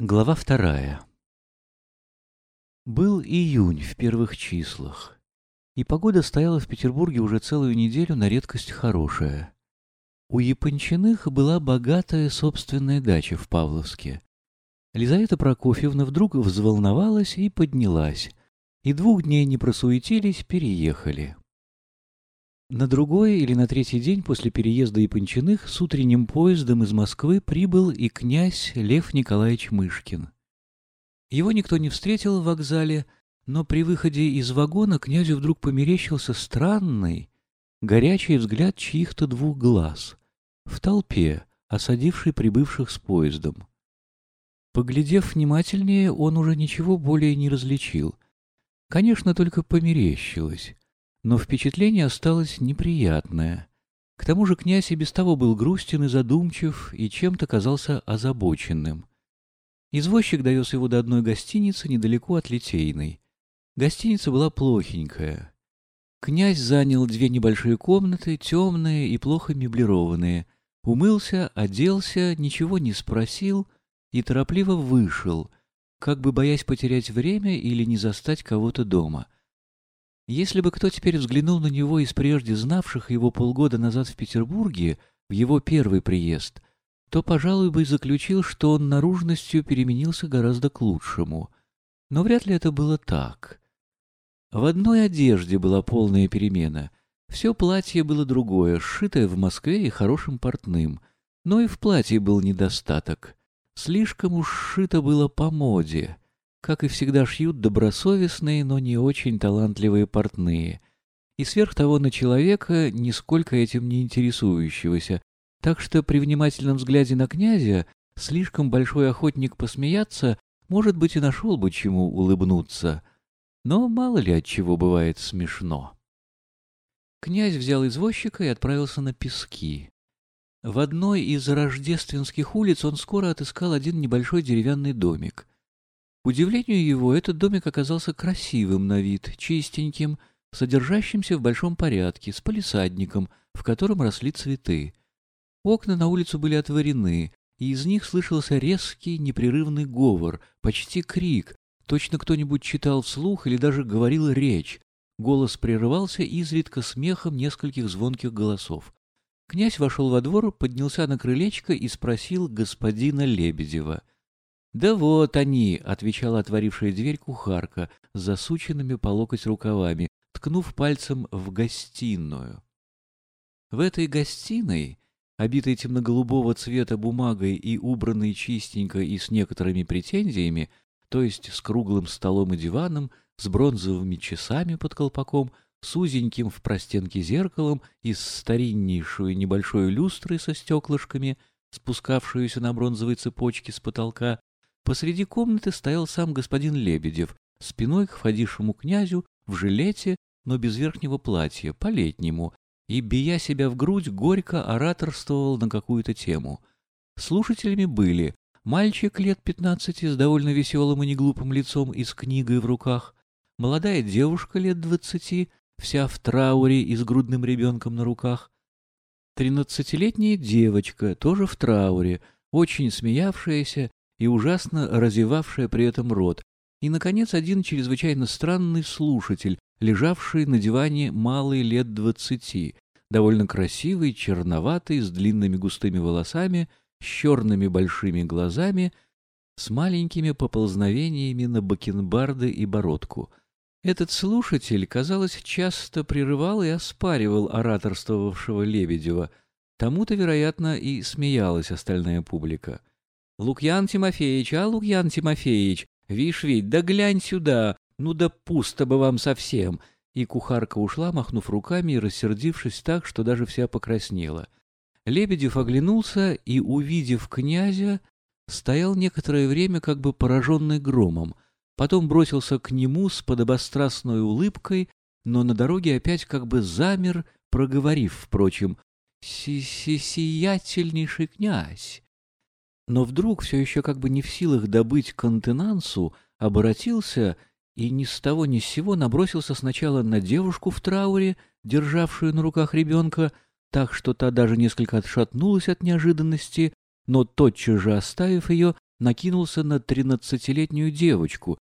Глава вторая Был июнь в первых числах, и погода стояла в Петербурге уже целую неделю на редкость хорошая. У Япончиных была богатая собственная дача в Павловске. Лизавета Прокофьевна вдруг взволновалась и поднялась, и двух дней не просуетились, переехали. На другой или на третий день после переезда Япончиных с утренним поездом из Москвы прибыл и князь Лев Николаевич Мышкин. Его никто не встретил в вокзале, но при выходе из вагона князю вдруг померещился странный, горячий взгляд чьих-то двух глаз в толпе, осадившей прибывших с поездом. Поглядев внимательнее, он уже ничего более не различил. Конечно, только померещилось но впечатление осталось неприятное. К тому же князь и без того был грустен и задумчив, и чем-то казался озабоченным. Извозчик довез его до одной гостиницы недалеко от Литейной. Гостиница была плохенькая. Князь занял две небольшие комнаты, темные и плохо меблированные. Умылся, оделся, ничего не спросил и торопливо вышел, как бы боясь потерять время или не застать кого-то дома — если бы кто теперь взглянул на него из прежде знавших его полгода назад в Петербурге, в его первый приезд, то, пожалуй, бы заключил, что он наружностью переменился гораздо к лучшему. Но вряд ли это было так. В одной одежде была полная перемена. Все платье было другое, сшитое в Москве и хорошим портным. Но и в платье был недостаток. Слишком уж сшито было по моде как и всегда шьют добросовестные, но не очень талантливые портные. И сверх того на человека, нисколько этим не интересующегося. Так что при внимательном взгляде на князя слишком большой охотник посмеяться, может быть, и нашел бы чему улыбнуться. Но мало ли от чего бывает смешно. Князь взял извозчика и отправился на пески. В одной из рождественских улиц он скоро отыскал один небольшой деревянный домик — удивлению его, этот домик оказался красивым на вид, чистеньким, содержащимся в большом порядке, с палисадником, в котором росли цветы. Окна на улицу были отворены, и из них слышался резкий, непрерывный говор, почти крик, точно кто-нибудь читал вслух или даже говорил речь. Голос прерывался изредка смехом нескольких звонких голосов. Князь вошел во двор, поднялся на крылечко и спросил господина Лебедева — «Да вот они», — отвечала отворившая дверь кухарка засученными по локоть рукавами, ткнув пальцем в гостиную. В этой гостиной, обитой темно-голубого цвета бумагой и убранной чистенько и с некоторыми претензиями, то есть с круглым столом и диваном, с бронзовыми часами под колпаком, с узеньким в простенке зеркалом и с стариннейшую небольшой люстрой со стеклышками, спускавшуюся на бронзовой цепочке с потолка, Посреди комнаты стоял сам господин Лебедев, спиной к входившему князю, в жилете, но без верхнего платья, по-летнему, и, бия себя в грудь, горько ораторствовал на какую-то тему. Слушателями были мальчик лет пятнадцати с довольно веселым и неглупым лицом и с книгой в руках, молодая девушка лет двадцати, вся в трауре и с грудным ребенком на руках, тринадцатилетняя девочка, тоже в трауре, очень смеявшаяся и ужасно разевавшая при этом рот, и, наконец, один чрезвычайно странный слушатель, лежавший на диване малый лет двадцати, довольно красивый, черноватый, с длинными густыми волосами, с черными большими глазами, с маленькими поползновениями на бакенбарды и бородку. Этот слушатель, казалось, часто прерывал и оспаривал ораторствовавшего Лебедева. Тому-то, вероятно, и смеялась остальная публика. Лукьян Тимофеевич, а, Лукьян Тимофеевич, вишь ведь, да глянь сюда, ну да пусто бы вам совсем. И кухарка ушла, махнув руками и рассердившись так, что даже вся покраснела. Лебедев оглянулся и, увидев князя, стоял некоторое время как бы пораженный громом, потом бросился к нему с подобострастной улыбкой, но на дороге опять как бы замер, проговорив, впрочем, «Си-си-сиятельнейший князь, но вдруг, все еще как бы не в силах добыть контенансу, обратился и ни с того ни с сего набросился сначала на девушку в трауре, державшую на руках ребенка, так что та даже несколько отшатнулась от неожиданности, но тотчас же оставив ее, накинулся на тринадцатилетнюю девочку,